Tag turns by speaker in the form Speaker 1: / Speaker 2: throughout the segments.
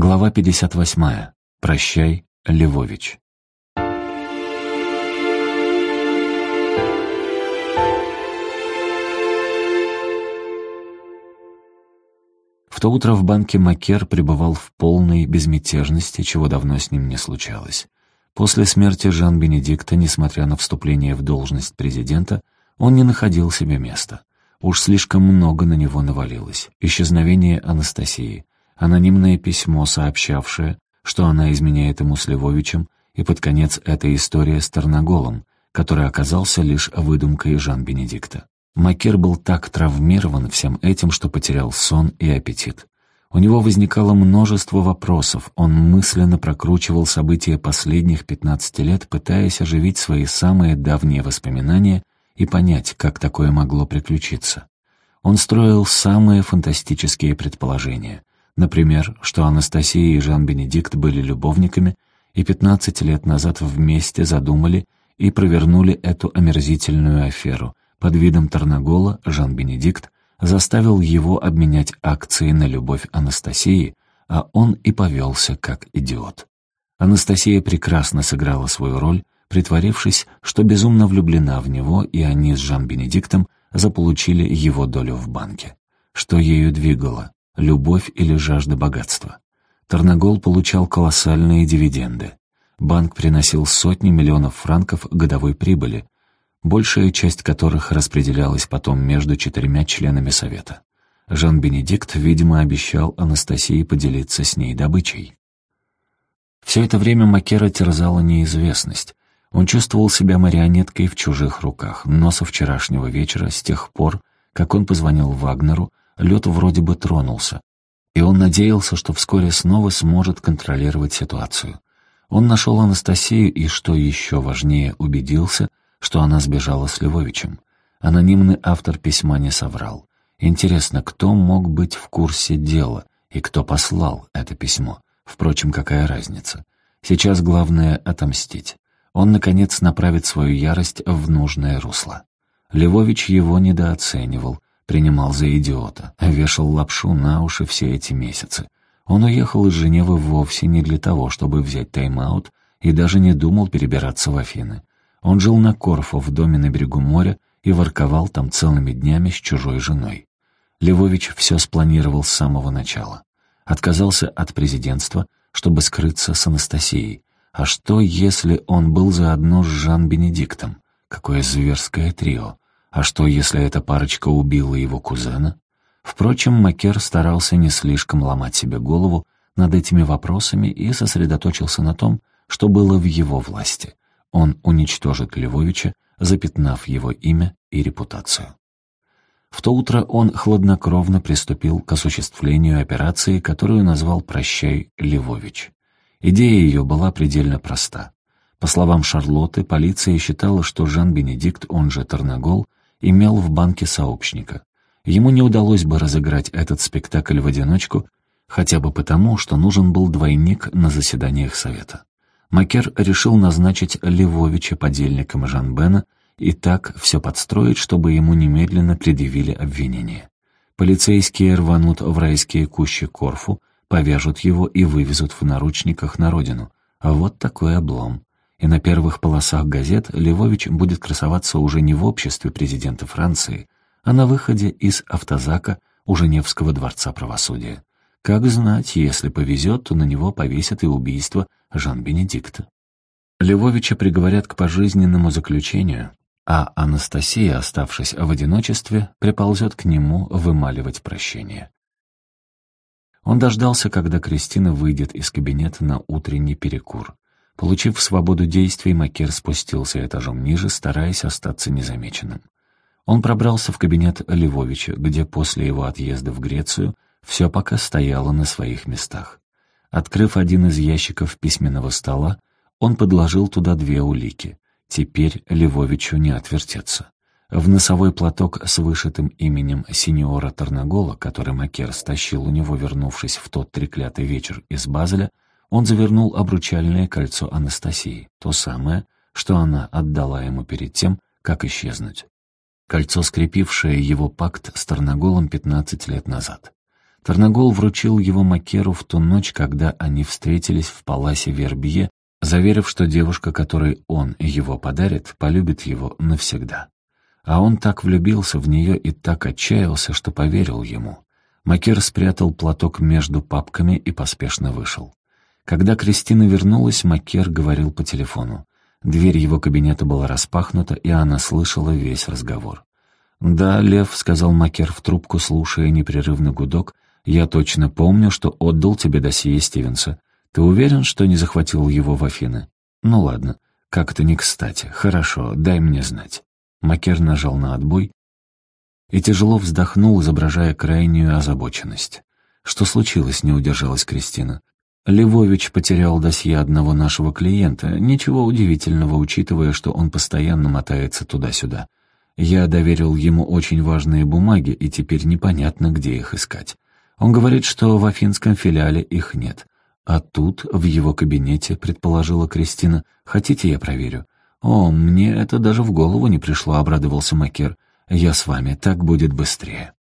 Speaker 1: Глава 58. Прощай, Львович. В то утро в банке Макер пребывал в полной безмятежности, чего давно с ним не случалось. После смерти Жан-Бенедикта, несмотря на вступление в должность президента, он не находил себе места. Уж слишком много на него навалилось. Исчезновение Анастасии, анонимное письмо, сообщавшее, что она изменяет ему с Львовичем, и под конец эта история с Тарноголом, который оказался лишь выдумкой Жан-Бенедикта. Макер был так травмирован всем этим, что потерял сон и аппетит. У него возникало множество вопросов, он мысленно прокручивал события последних 15 лет, пытаясь оживить свои самые давние воспоминания и понять, как такое могло приключиться. Он строил самые фантастические предположения. Например, что Анастасия и Жан-Бенедикт были любовниками и 15 лет назад вместе задумали и провернули эту омерзительную аферу. Под видом Тарнагола Жан-Бенедикт заставил его обменять акции на любовь Анастасии, а он и повелся как идиот. Анастасия прекрасно сыграла свою роль, притворившись, что безумно влюблена в него, и они с Жан-Бенедиктом заполучили его долю в банке. Что ею двигало? Любовь или жажда богатства. Тарнагол получал колоссальные дивиденды. Банк приносил сотни миллионов франков годовой прибыли, большая часть которых распределялась потом между четырьмя членами совета. Жан-Бенедикт, видимо, обещал Анастасии поделиться с ней добычей. Все это время Макера терзала неизвестность. Он чувствовал себя марионеткой в чужих руках, но со вчерашнего вечера, с тех пор, как он позвонил Вагнеру, лед вроде бы тронулся, и он надеялся, что вскоре снова сможет контролировать ситуацию. Он нашел Анастасию и, что еще важнее, убедился, что она сбежала с Львовичем. Анонимный автор письма не соврал. Интересно, кто мог быть в курсе дела и кто послал это письмо? Впрочем, какая разница? Сейчас главное — отомстить. Он, наконец, направит свою ярость в нужное русло. Львович его недооценивал, принимал за идиота, вешал лапшу на уши все эти месяцы. Он уехал из Женевы вовсе не для того, чтобы взять тайм-аут, и даже не думал перебираться в Афины. Он жил на Корфу в доме на берегу моря и ворковал там целыми днями с чужой женой. Левович все спланировал с самого начала. Отказался от президентства, чтобы скрыться с Анастасией. А что, если он был заодно с Жан-Бенедиктом? Какое зверское трио! А что, если эта парочка убила его кузена? Впрочем, Макер старался не слишком ломать себе голову над этими вопросами и сосредоточился на том, что было в его власти. Он уничтожит Львовича, запятнав его имя и репутацию. В то утро он хладнокровно приступил к осуществлению операции, которую назвал «Прощай, Львович». Идея ее была предельно проста. По словам Шарлотты, полиция считала, что Жан-Бенедикт, он же Тарнагол, имел в банке сообщника. Ему не удалось бы разыграть этот спектакль в одиночку, хотя бы потому, что нужен был двойник на заседаниях совета. Макер решил назначить Левовича подельником Жан-Бена и так все подстроить, чтобы ему немедленно предъявили обвинение. Полицейские рванут в райские кущи Корфу, повяжут его и вывезут в наручниках на родину. Вот такой облом и на первых полосах газет Львович будет красоваться уже не в обществе президента Франции, а на выходе из автозака у Женевского дворца правосудия. Как знать, если повезет, то на него повесят и убийство Жан-Бенедикта. Львовича приговорят к пожизненному заключению, а Анастасия, оставшись в одиночестве, приползет к нему вымаливать прощение. Он дождался, когда Кристина выйдет из кабинета на утренний перекур. Получив свободу действий, Макер спустился этажом ниже, стараясь остаться незамеченным. Он пробрался в кабинет Львовича, где после его отъезда в Грецию все пока стояло на своих местах. Открыв один из ящиков письменного стола, он подложил туда две улики. Теперь Львовичу не отвертеться. В носовой платок с вышитым именем синьора Тарнагола, который Макер стащил у него, вернувшись в тот треклятый вечер из Базеля, он завернул обручальное кольцо Анастасии, то самое, что она отдала ему перед тем, как исчезнуть. Кольцо, скрепившее его пакт с Тарноголом 15 лет назад. Тарнагол вручил его Макеру в ту ночь, когда они встретились в паласе Вербье, заверив, что девушка, которой он его подарит, полюбит его навсегда. А он так влюбился в нее и так отчаялся, что поверил ему. Макер спрятал платок между папками и поспешно вышел. Когда Кристина вернулась, Макер говорил по телефону. Дверь его кабинета была распахнута, и она слышала весь разговор. «Да, Лев», — сказал Макер в трубку, слушая непрерывный гудок, «я точно помню, что отдал тебе досье Стивенса. Ты уверен, что не захватил его в Афины?» «Ну ладно, как это не кстати. Хорошо, дай мне знать». Макер нажал на отбой и тяжело вздохнул, изображая крайнюю озабоченность. «Что случилось?» — не удержалась Кристина. Левович потерял досье одного нашего клиента. Ничего удивительного, учитывая, что он постоянно мотается туда-сюда. Я доверил ему очень важные бумаги, и теперь непонятно, где их искать. Он говорит, что в афинском филиале их нет. А тут, в его кабинете, предположила Кристина. «Хотите, я проверю?» «О, мне это даже в голову не пришло», — обрадовался Макер. «Я с вами, так будет быстрее».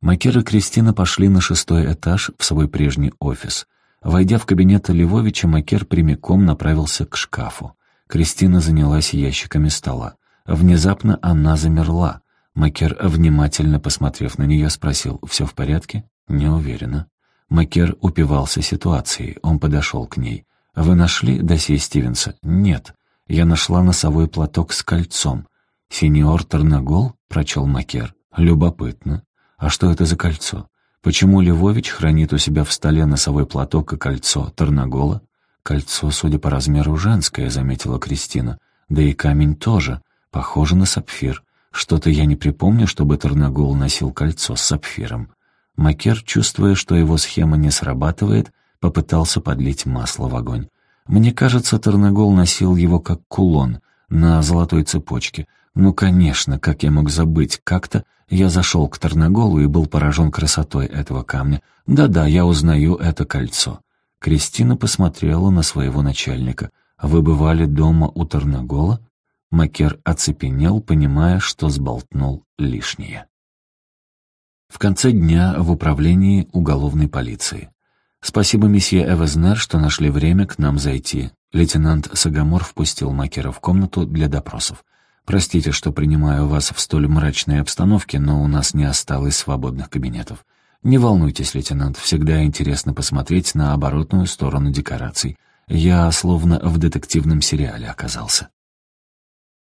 Speaker 1: Макер и Кристина пошли на шестой этаж в свой прежний офис. Войдя в кабинет Львовича, Макер прямиком направился к шкафу. Кристина занялась ящиками стола. Внезапно она замерла. Макер, внимательно посмотрев на нее, спросил, «Все в порядке?» «Не уверена». Макер упивался ситуацией. Он подошел к ней. «Вы нашли досье Стивенса?» «Нет. Я нашла носовой платок с кольцом. «Синьор Тарнагол?» — прочел Макер. «Любопытно. А что это за кольцо? Почему Львович хранит у себя в столе носовой платок и кольцо Тарнагола?» «Кольцо, судя по размеру, женское», — заметила Кристина. «Да и камень тоже. Похоже на сапфир. Что-то я не припомню, чтобы Тарнагол носил кольцо с сапфиром». Макер, чувствуя, что его схема не срабатывает, попытался подлить масло в огонь. Мне кажется, Тарнагол носил его как кулон на золотой цепочке. Ну, конечно, как я мог забыть, как-то я зашел к Тарнаголу и был поражен красотой этого камня. Да-да, я узнаю это кольцо. Кристина посмотрела на своего начальника. «Вы бывали дома у Тарнагола?» Макер оцепенел, понимая, что сболтнул лишнее. В конце дня в управлении уголовной полиции. «Спасибо, месье Эвезнер, что нашли время к нам зайти». Лейтенант Сагамор впустил Макера в комнату для допросов. «Простите, что принимаю вас в столь мрачной обстановке, но у нас не осталось свободных кабинетов. Не волнуйтесь, лейтенант, всегда интересно посмотреть на оборотную сторону декораций. Я словно в детективном сериале оказался».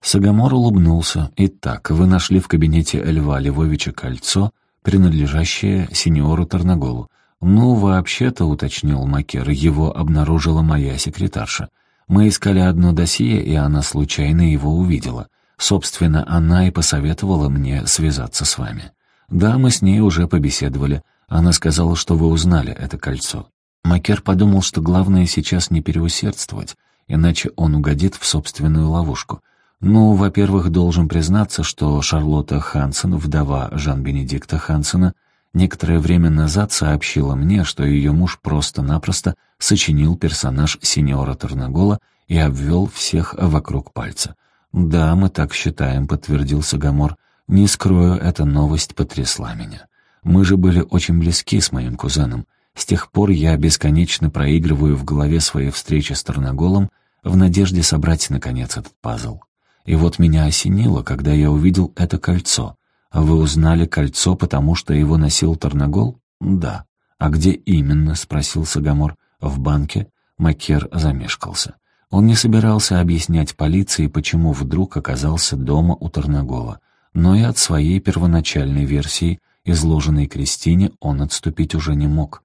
Speaker 1: Сагамор улыбнулся. «Итак, вы нашли в кабинете Льва Львовича кольцо, принадлежащее сеньору Тарнаголу. «Ну, вообще-то», — уточнил Макер, — «его обнаружила моя секретарша. Мы искали одно досье, и она случайно его увидела. Собственно, она и посоветовала мне связаться с вами. Да, мы с ней уже побеседовали. Она сказала, что вы узнали это кольцо. Макер подумал, что главное сейчас не переусердствовать, иначе он угодит в собственную ловушку. Ну, во-первых, должен признаться, что Шарлотта Хансен, вдова Жан-Бенедикта Хансена, некоторое время назад сообщила мне, что ее муж просто-напросто сочинил персонаж сеньора Тарнагола и обвел всех вокруг пальца. «Да, мы так считаем», — подтвердил Сагамор. «Не скрою, эта новость потрясла меня. Мы же были очень близки с моим кузеном. С тех пор я бесконечно проигрываю в голове свои встречи с Тарнаголом в надежде собрать, наконец, этот пазл. И вот меня осенило, когда я увидел это кольцо. А «Вы узнали кольцо, потому что его носил Тарнагол?» «Да». «А где именно?» — спросил Сагамор. «В банке?» Макер замешкался. Он не собирался объяснять полиции, почему вдруг оказался дома у Тарнагола, но и от своей первоначальной версии, изложенной Кристине, он отступить уже не мог.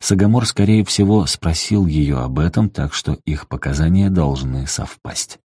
Speaker 1: Сагамор, скорее всего, спросил ее об этом, так что их показания должны совпасть.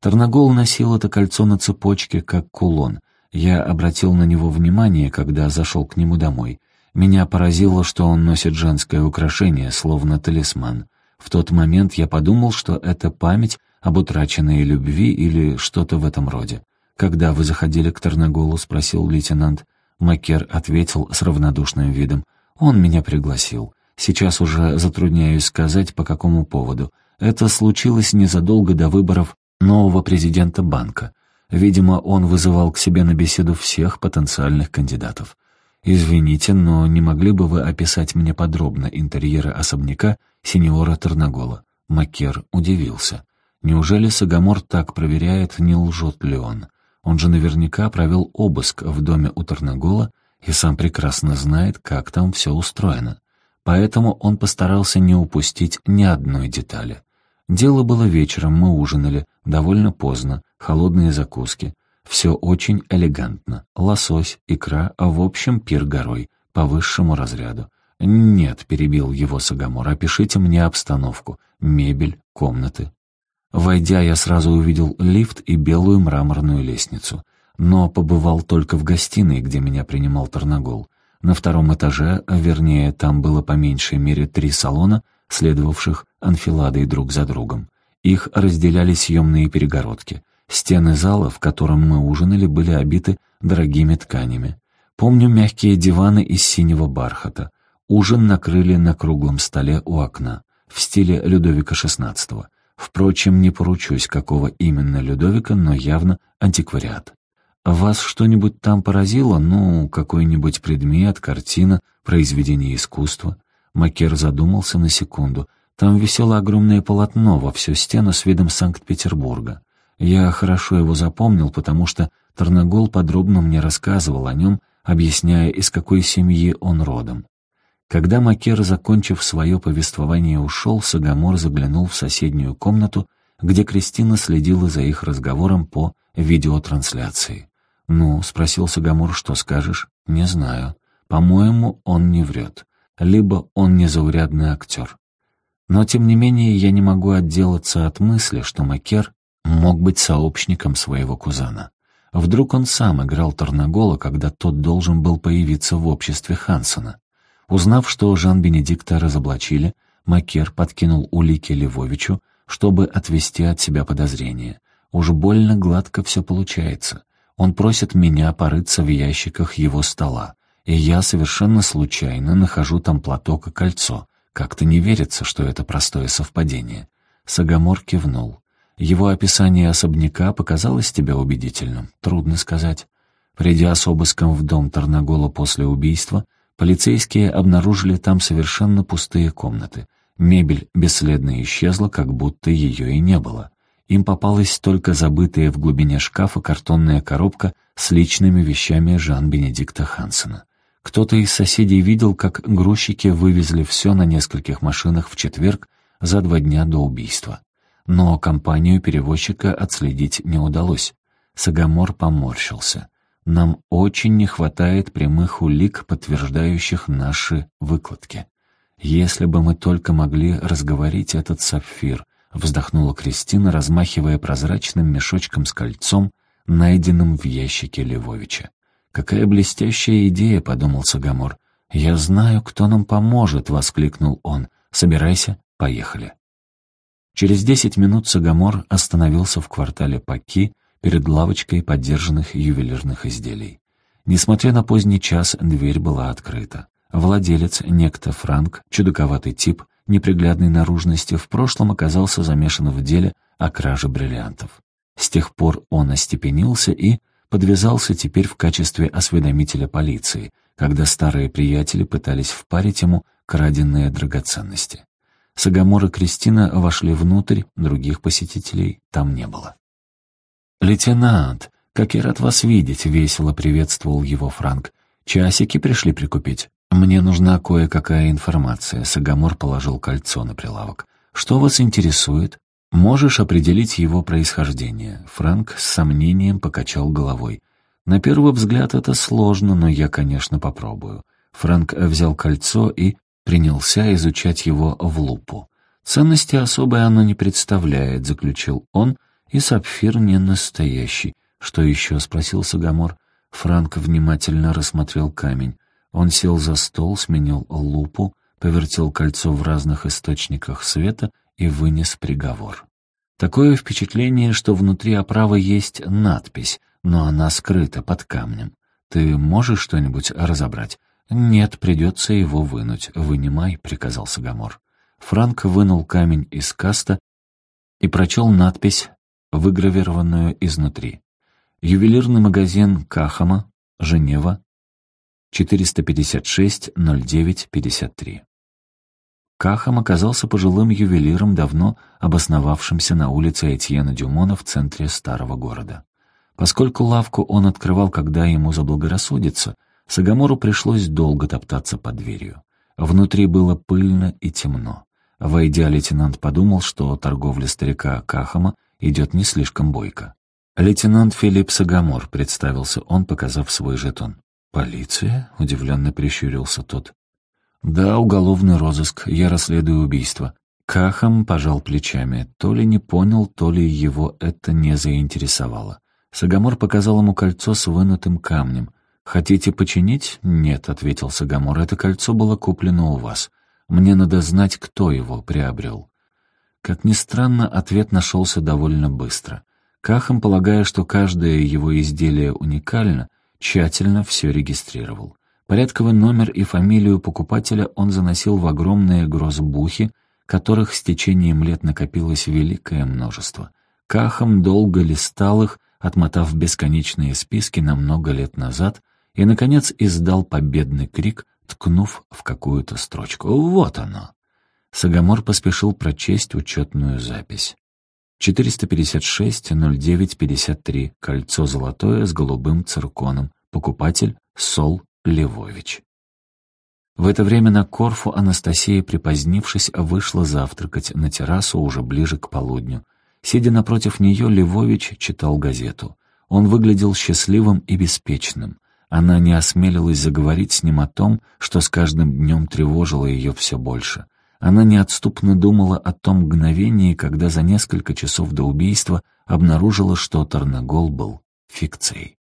Speaker 1: Тарнагол носил это кольцо на цепочке, как кулон, я обратил на него внимание, когда зашел к нему домой. Меня поразило, что он носит женское украшение, словно талисман. В тот момент я подумал, что это память об утраченной любви или что-то в этом роде. «Когда вы заходили к Тарнаголу?» — спросил лейтенант. Макер ответил с равнодушным видом. «Он меня пригласил. Сейчас уже затрудняюсь сказать, по какому поводу. Это случилось незадолго до выборов нового президента банка. Видимо, он вызывал к себе на беседу всех потенциальных кандидатов. «Извините, но не могли бы вы описать мне подробно интерьеры особняка сеньора Терногола?» Макер удивился. Неужели Сагамор так проверяет, не лжет ли он? Он же наверняка провел обыск в доме у Терногола и сам прекрасно знает, как там все устроено. Поэтому он постарался не упустить ни одной детали. Дело было вечером, мы ужинали, довольно поздно, холодные закуски. Все очень элегантно. Лосось, икра, а в общем пир горой, по высшему разряду. «Нет», — перебил его Сагамор, — «опишите мне обстановку, мебель, комнаты». Войдя, я сразу увидел лифт и белую мраморную лестницу. Но побывал только в гостиной, где меня принимал Тарнагол. На втором этаже, а вернее, там было по меньшей мере три салона, следовавших анфиладой друг за другом. Их разделяли съемные перегородки. Стены зала, в котором мы ужинали, были обиты дорогими тканями. Помню мягкие диваны из синего бархата. Ужин накрыли на круглом столе у окна, в стиле Людовика XVI. Впрочем, не поручусь, какого именно Людовика, но явно антиквариат. Вас что-нибудь там поразило? Ну, какой-нибудь предмет, картина, произведение искусства? Макер задумался на секунду. Там висело огромное полотно во всю стену с видом Санкт-Петербурга. Я хорошо его запомнил, потому что Тарнагол подробно мне рассказывал о нем, объясняя, из какой семьи он родом. Когда Макер, закончив свое повествование, ушел, Сагамор заглянул в соседнюю комнату, где Кристина следила за их разговором по видеотрансляции. «Ну?» — спросил Сагамор, — «что скажешь?» «Не знаю. По-моему, он не врет. Либо он незаурядный актер. Но, тем не менее, я не могу отделаться от мысли, что Макер мог быть сообщником своего кузена. Вдруг он сам играл Тарнагола, когда тот должен был появиться в обществе Хансона. Узнав, что Жан-Бенедикта разоблачили, Макер подкинул улики Львовичу, чтобы отвести от себя подозрения. Уж больно гладко все получается. Он просит меня порыться в ящиках его стола, и я совершенно случайно нахожу там платок и кольцо. Как-то не верится, что это простое совпадение. Сагамор кивнул. Его описание особняка показалось тебе убедительным? Трудно сказать. Придя с обыском в дом Тарнагола после убийства, полицейские обнаружили там совершенно пустые комнаты. Мебель бесследно исчезла, как будто ее и не было. Им попалась только забытая в глубине шкафа картонная коробка с личными вещами Жан-Бенедикта Хансена. Кто-то из соседей видел, как грузчики вывезли все на нескольких машинах в четверг за два дня до убийства. Но компанию перевозчика отследить не удалось. Сагамор поморщился. «Нам очень не хватает прямых улик, подтверждающих наши выкладки. Если бы мы только могли разговорить этот сапфир, вздохнула Кристина, размахивая прозрачным мешочком с кольцом, найденным в ящике Левовича. «Какая блестящая идея», — подумал Сагамор. «Я знаю, кто нам поможет», — воскликнул он. «Собирайся, поехали». Через десять минут Сагамор остановился в квартале Паки перед лавочкой подержанных ювелирных изделий. Несмотря на поздний час, дверь была открыта. Владелец, некто Франк, чудаковатый тип, неприглядной наружности, в прошлом оказался замешан в деле о краже бриллиантов. С тех пор он остепенился и подвязался теперь в качестве осведомителя полиции, когда старые приятели пытались впарить ему краденные драгоценности. Сагамор и Кристина вошли внутрь, других посетителей там не было. «Лейтенант, как я рад вас видеть!» — весело приветствовал его Франк. «Часики пришли прикупить?» «Мне нужна кое-какая информация», — Сагамор положил кольцо на прилавок. «Что вас интересует?» «Можешь определить его происхождение?» Франк с сомнением покачал головой. «На первый взгляд это сложно, но я, конечно, попробую». Франк взял кольцо и принялся изучать его в лупу. «Ценности особой оно не представляет», — заключил он, — «и сапфир не настоящий». «Что еще?» — спросил Сагамор. Франк внимательно рассмотрел камень. Он сел за стол, сменил лупу, повертел кольцо в разных источниках света и вынес приговор. Такое впечатление, что внутри оправы есть надпись, но она скрыта под камнем. Ты можешь что-нибудь разобрать? Нет, придется его вынуть. Вынимай, приказал Сагамор. Франк вынул камень из каста и прочел надпись, выгравированную изнутри. Ювелирный магазин Кахама, Женева, 456-09-53. Кахам оказался пожилым ювелиром, давно обосновавшимся на улице Этьена Дюмона в центре старого города. Поскольку лавку он открывал, когда ему заблагорассудится, Сагамору пришлось долго топтаться под дверью. Внутри было пыльно и темно. Войдя, лейтенант подумал, что торговля старика Кахама идет не слишком бойко. «Лейтенант Филипп Сагамор», — представился он, показав свой жетон. «Полиция?» — удивленно прищурился тот. «Да, уголовный розыск. Я расследую убийство». Кахам пожал плечами. То ли не понял, то ли его это не заинтересовало. Сагамор показал ему кольцо с вынутым камнем. «Хотите починить?» «Нет», — ответил Сагамор. «Это кольцо было куплено у вас. Мне надо знать, кто его приобрел». Как ни странно, ответ нашелся довольно быстро. Кахам, полагая, что каждое его изделие уникально, тщательно все регистрировал. Порядковый номер и фамилию покупателя он заносил в огромные грозбухи, которых с течением лет накопилось великое множество. Кахам долго листал их, отмотав бесконечные списки на много лет назад, и, наконец, издал победный крик, ткнув в какую-то строчку. «Вот оно!» Сагамор поспешил прочесть учетную запись. 456-09-53, кольцо золотое с голубым цирконом, покупатель Сол Левович. В это время на Корфу Анастасия, припозднившись, вышла завтракать на террасу уже ближе к полудню. Сидя напротив нее, Левович читал газету. Он выглядел счастливым и беспечным. Она не осмелилась заговорить с ним о том, что с каждым днем тревожило ее все больше. Она неотступно думала о том мгновении, когда за несколько часов до убийства обнаружила, что Тарнагол был фикцией.